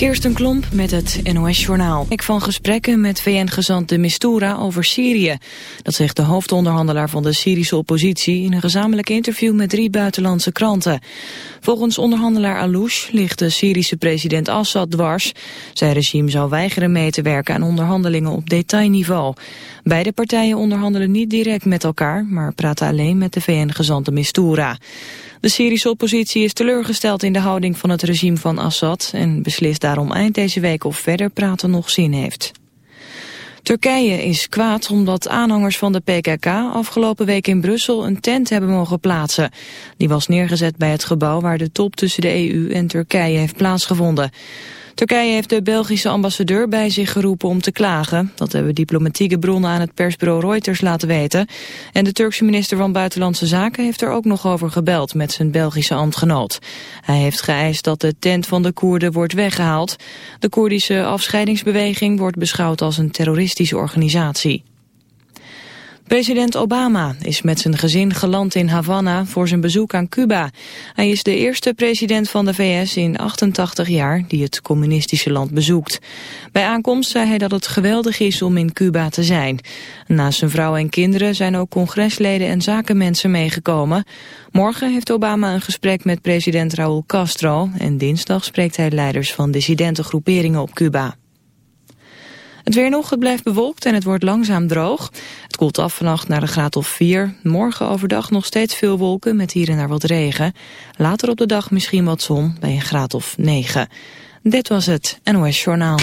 Kirsten Klomp met het NOS-journaal. Ik van gesprekken met VN-gezant de Mistura over Syrië. Dat zegt de hoofdonderhandelaar van de Syrische oppositie... in een gezamenlijk interview met drie buitenlandse kranten. Volgens onderhandelaar Alouche ligt de Syrische president Assad dwars. Zijn regime zou weigeren mee te werken aan onderhandelingen op detailniveau. Beide partijen onderhandelen niet direct met elkaar... maar praten alleen met de VN-gezant de Mistura. De Syrische oppositie is teleurgesteld in de houding van het regime van Assad... en beslist daarom eind deze week of verder praten nog zin heeft. Turkije is kwaad omdat aanhangers van de PKK afgelopen week in Brussel een tent hebben mogen plaatsen. Die was neergezet bij het gebouw waar de top tussen de EU en Turkije heeft plaatsgevonden. Turkije heeft de Belgische ambassadeur bij zich geroepen om te klagen. Dat hebben diplomatieke bronnen aan het persbureau Reuters laten weten. En de Turkse minister van Buitenlandse Zaken heeft er ook nog over gebeld met zijn Belgische ambtgenoot. Hij heeft geëist dat de tent van de Koerden wordt weggehaald. De Koerdische afscheidingsbeweging wordt beschouwd als een terroristische organisatie. President Obama is met zijn gezin geland in Havana voor zijn bezoek aan Cuba. Hij is de eerste president van de VS in 88 jaar die het communistische land bezoekt. Bij aankomst zei hij dat het geweldig is om in Cuba te zijn. Naast zijn vrouw en kinderen zijn ook congresleden en zakenmensen meegekomen. Morgen heeft Obama een gesprek met president Raúl Castro en dinsdag spreekt hij leiders van dissidente groeperingen op Cuba. Het weer nog, het blijft bewolkt en het wordt langzaam droog. Het koelt af vannacht naar een graad of 4. Morgen overdag nog steeds veel wolken met hier en daar wat regen. Later op de dag misschien wat zon bij een graad of 9. Dit was het NOS Journaal.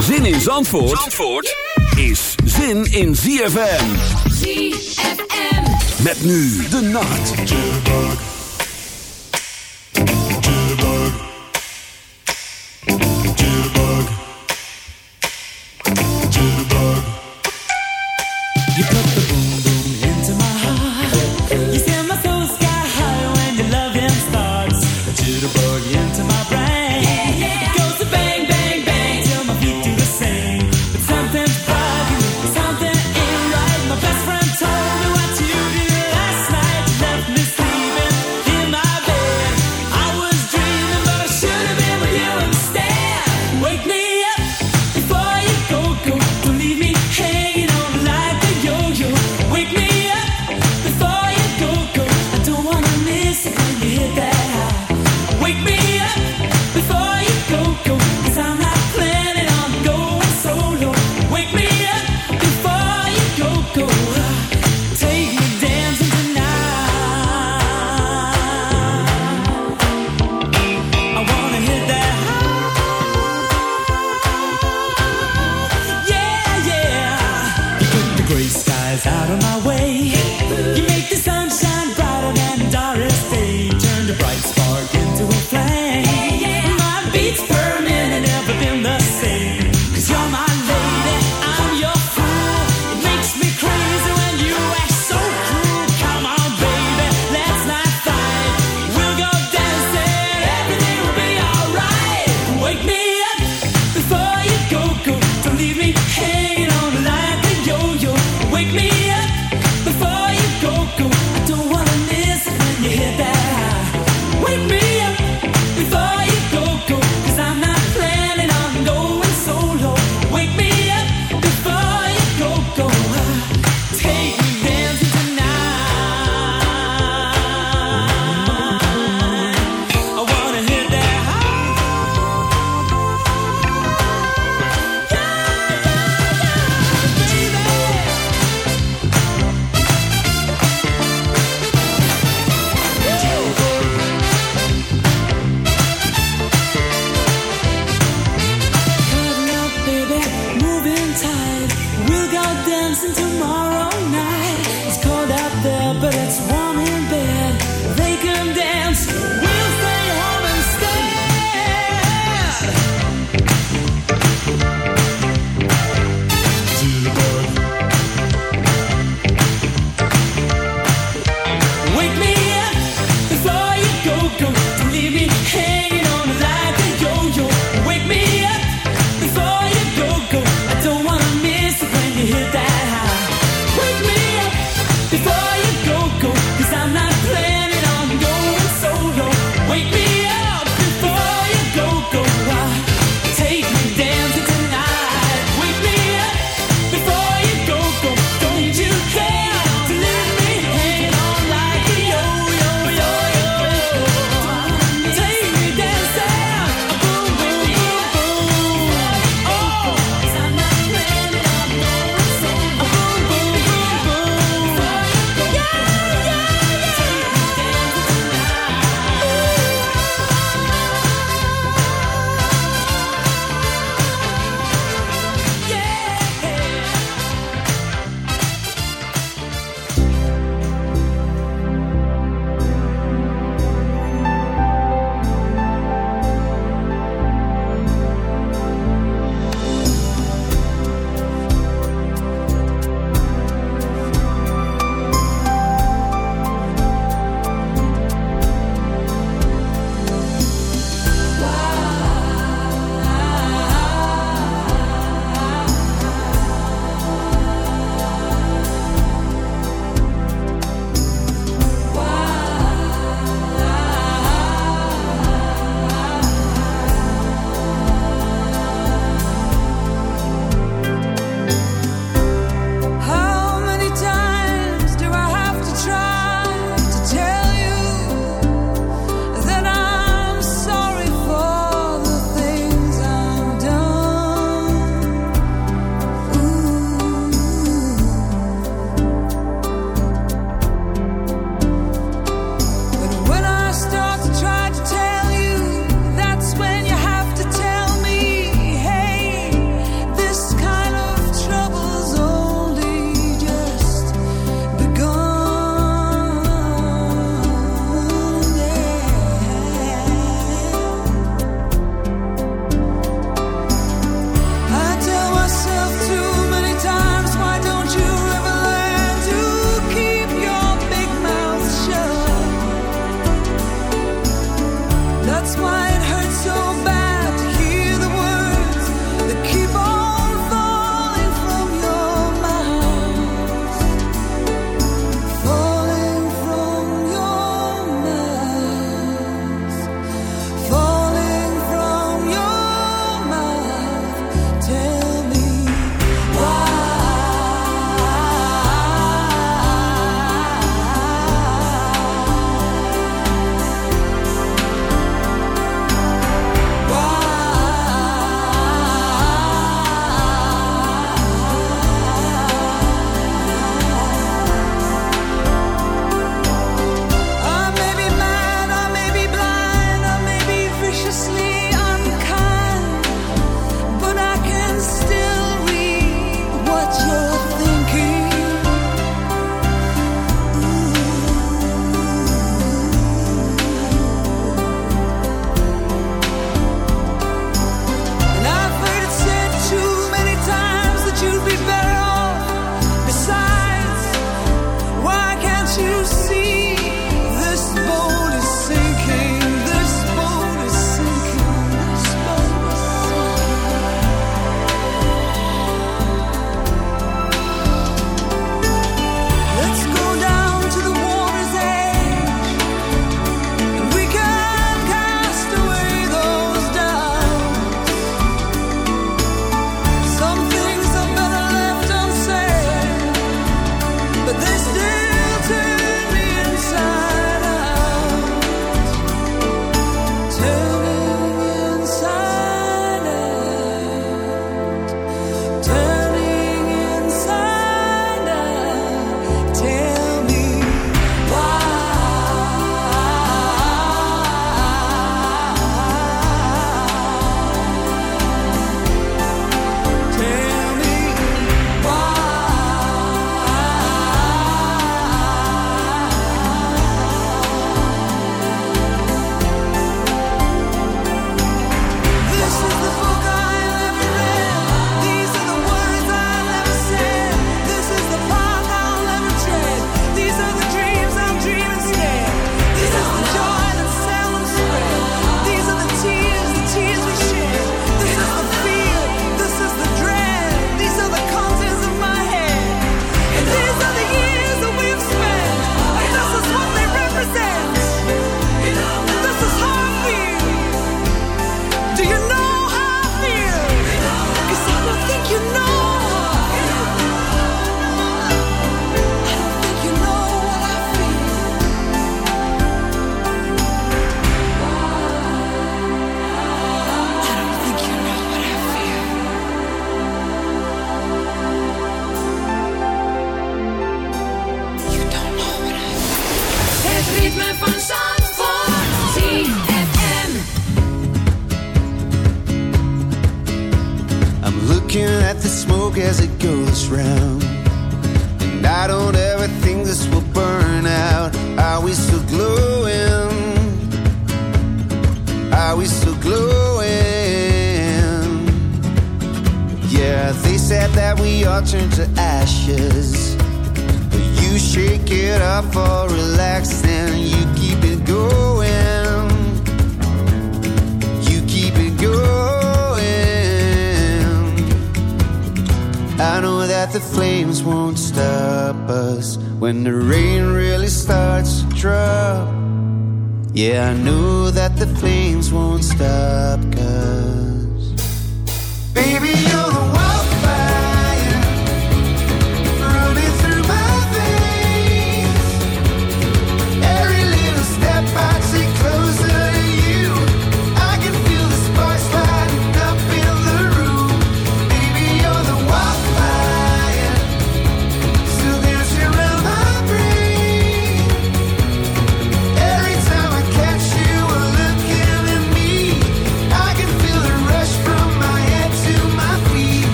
Zin in Zandvoort, Zandvoort is zin in ZFM. ZFM. Met nu de nacht.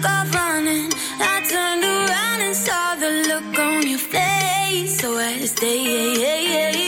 took off running. I turned around and saw the look on your face. So I stayed.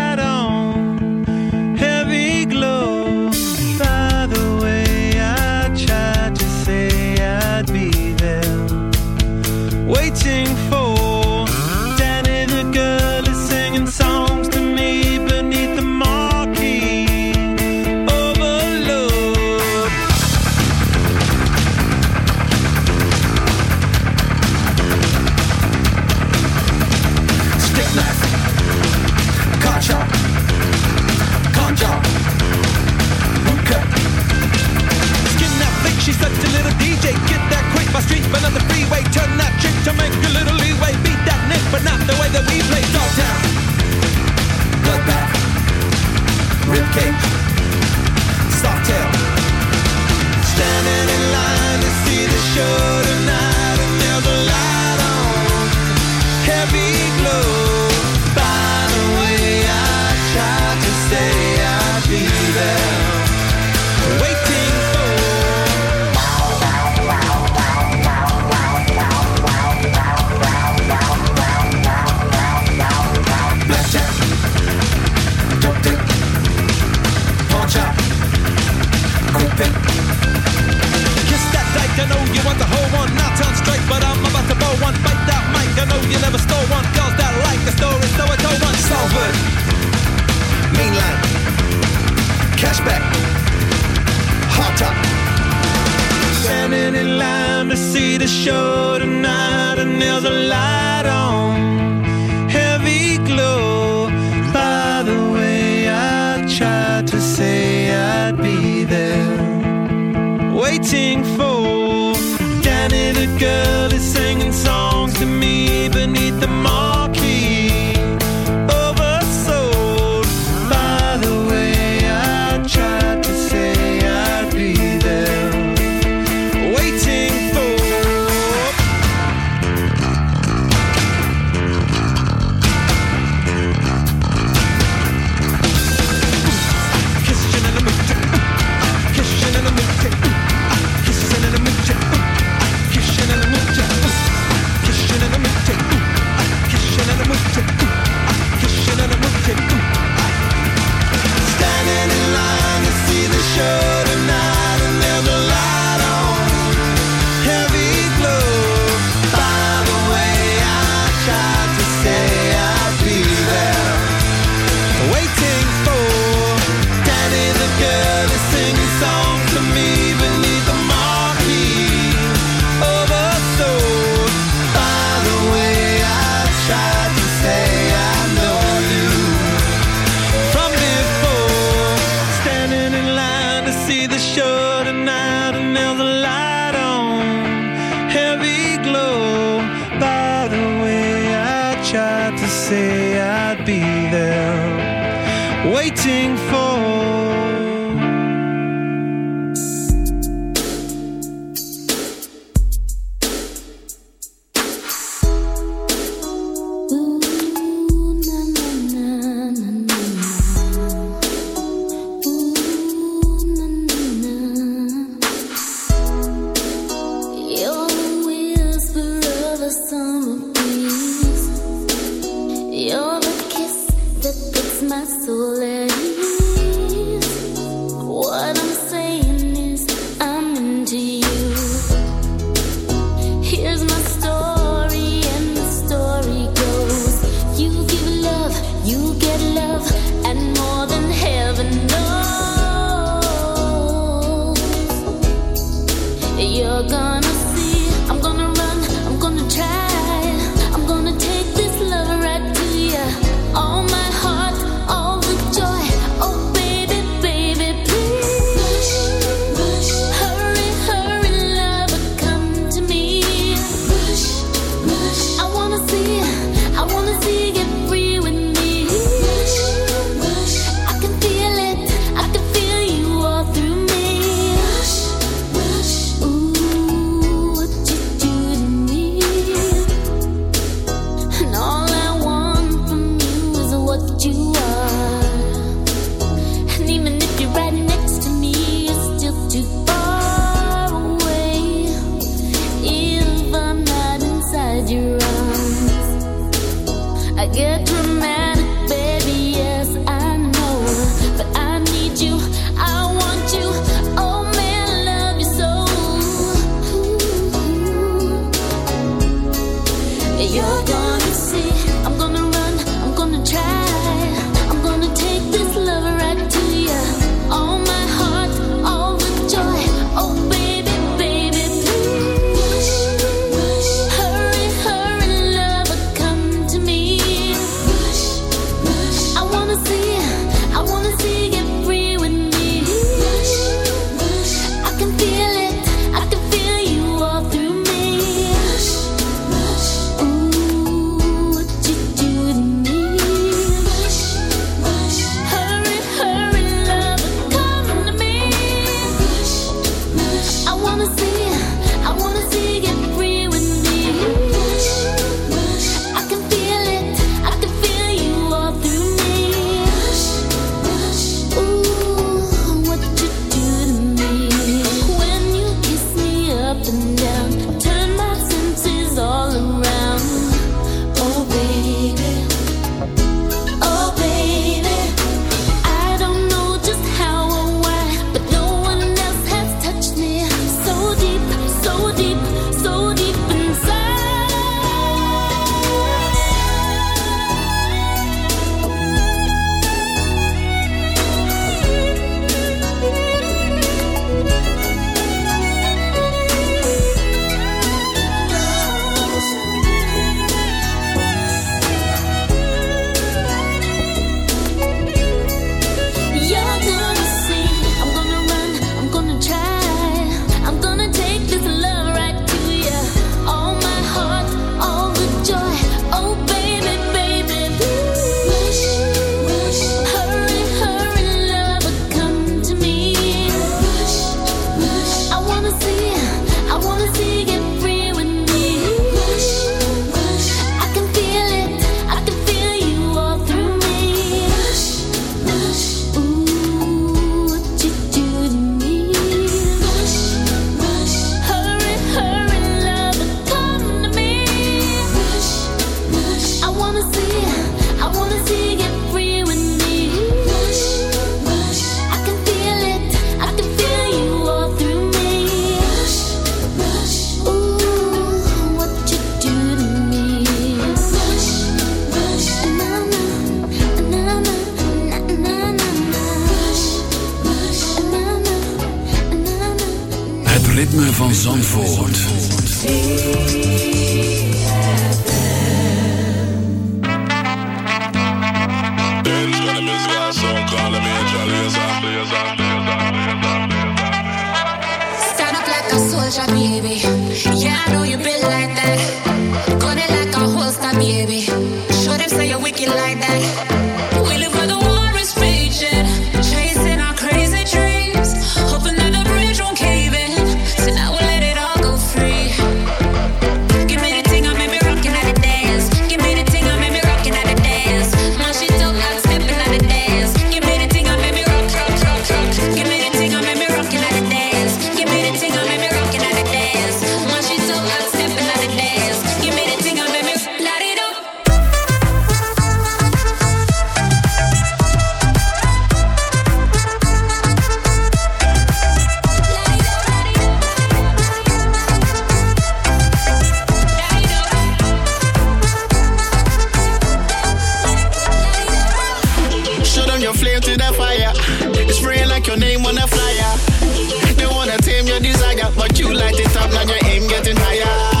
but I'm about to blow one. Bite that mic, I know you never stole one. Girls that like the story, so I told one. Salford, Mainland, Cashback, Hot Top. Standing in line to see the show tonight, and there's a light on, heavy glow. By the way, I tried to say I'd be there, waiting for Danny the girl turn your flame to the fire. It's spraying like your name on a flyer. They wanna tame your desire, but you light it up, now your aim getting higher.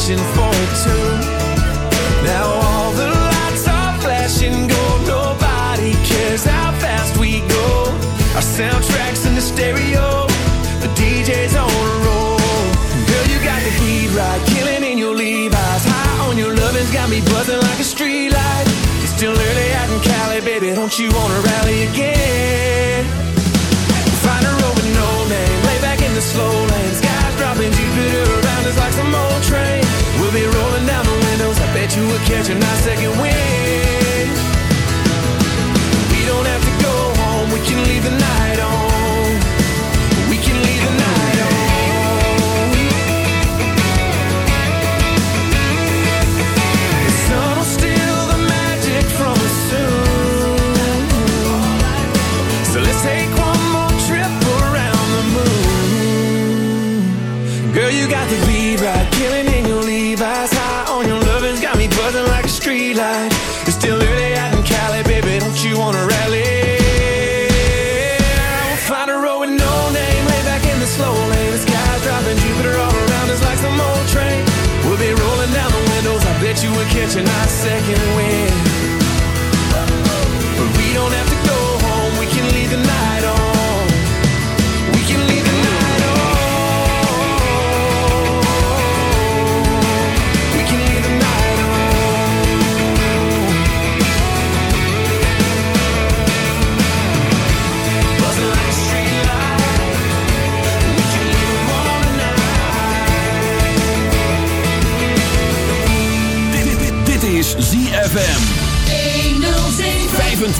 Wishing for too. Now all the lights are flashing gold. Nobody cares how fast we go. Our soundtracks in the stereo. The DJ's on a roll. Girl, you got the beat right. Killing in your Levi's. High on your lovin's got me buzzing like a street light. It's still early out in Cali, baby. Don't you wanna rally again? Find a road with no name. Lay back in the slow lane. Like some old train. We'll be rolling down the windows. I bet you we'll catch a nice second wind. We don't have to go home. We can leave the night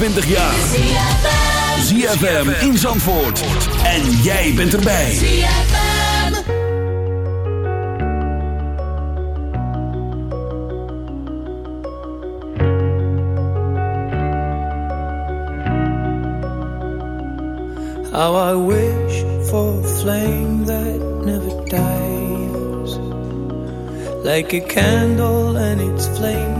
25 jaar. ZFM in Zandvoort. En jij bent erbij. How I wish for a flame that never dies. Like a candle and its flame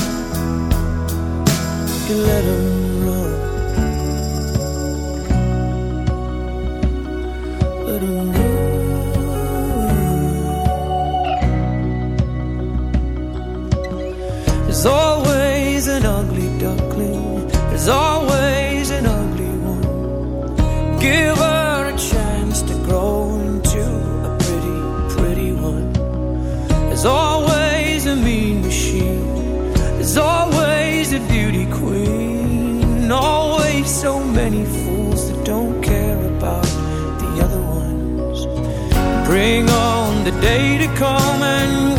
You the day to come and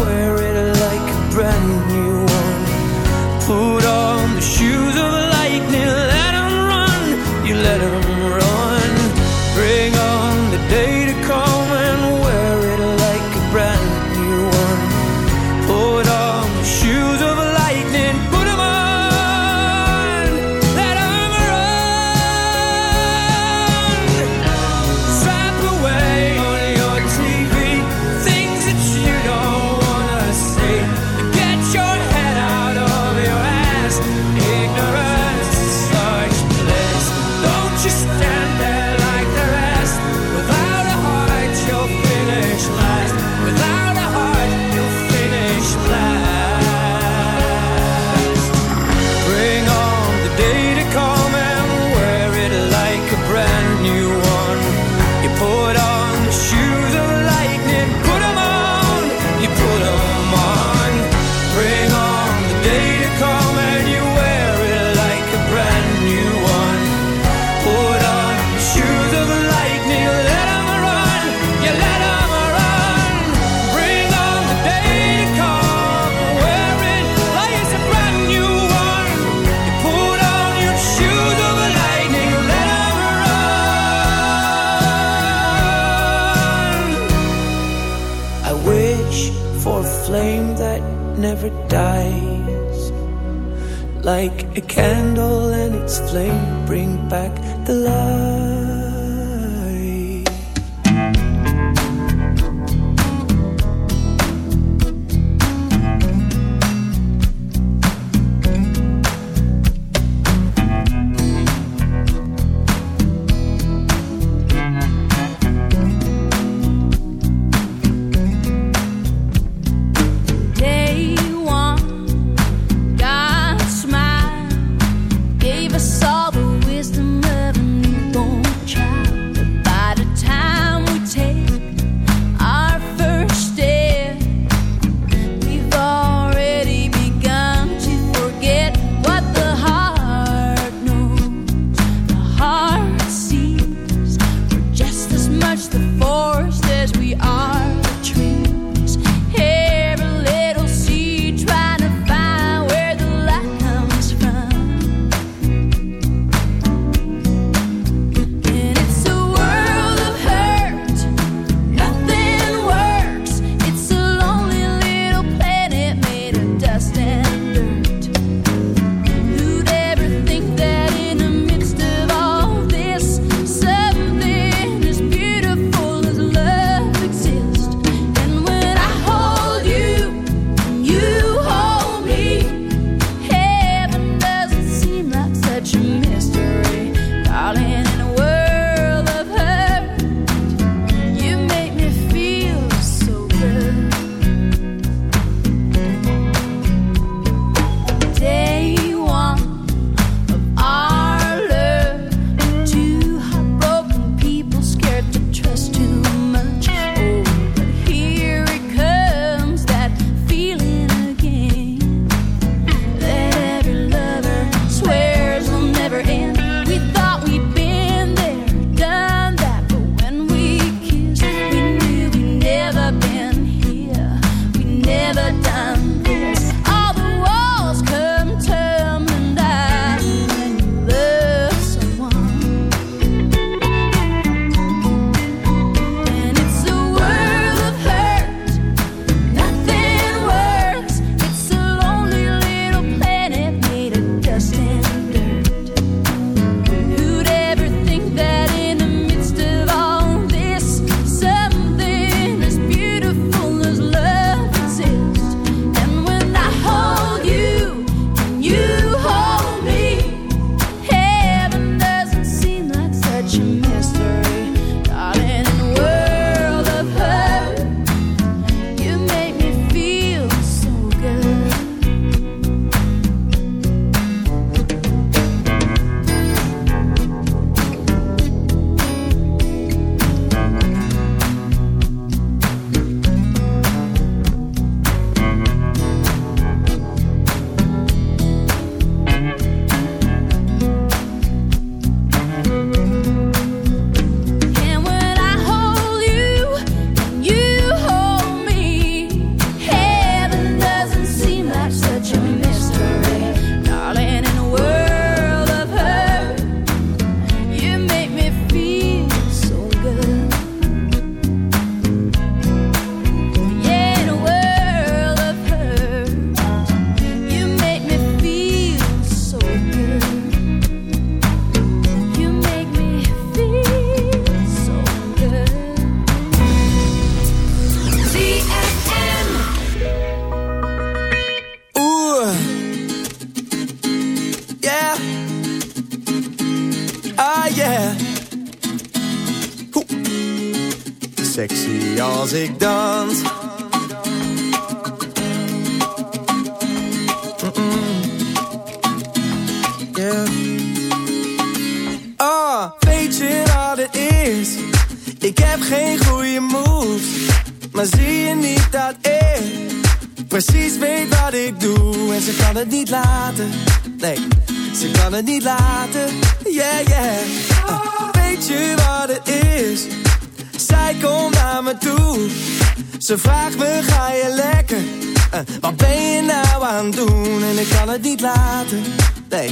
Nee,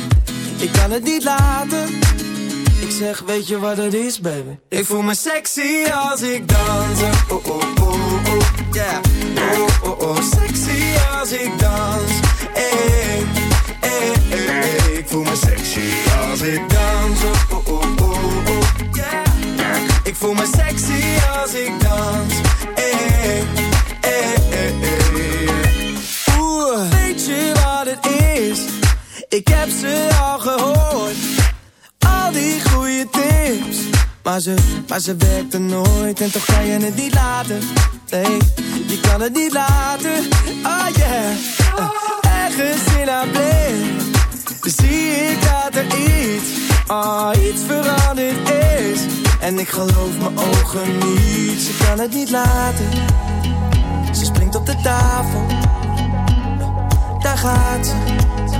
ik kan het niet laten. Ik zeg, weet je wat het is, baby? Ik voel me sexy als ik dans. Oh, oh, oh, oh, yeah. Oh, oh, oh, sexy als ik dans. Hey. Ik voel me sexy als ik dans. Oh, oh, oh, oh, yeah. Ik voel me sexy als ik dans. Ik heb ze al gehoord. Al die goede tips. Maar ze, maar ze werkte nooit en toch kan je het niet laten. Nee, je kan het niet laten. Oh yeah. Uh, ergens in haar blik. Zie ik dat er iets, oh, iets veranderd is. En ik geloof mijn ogen niet. Ze kan het niet laten. Ze springt op de tafel. Daar gaat ze.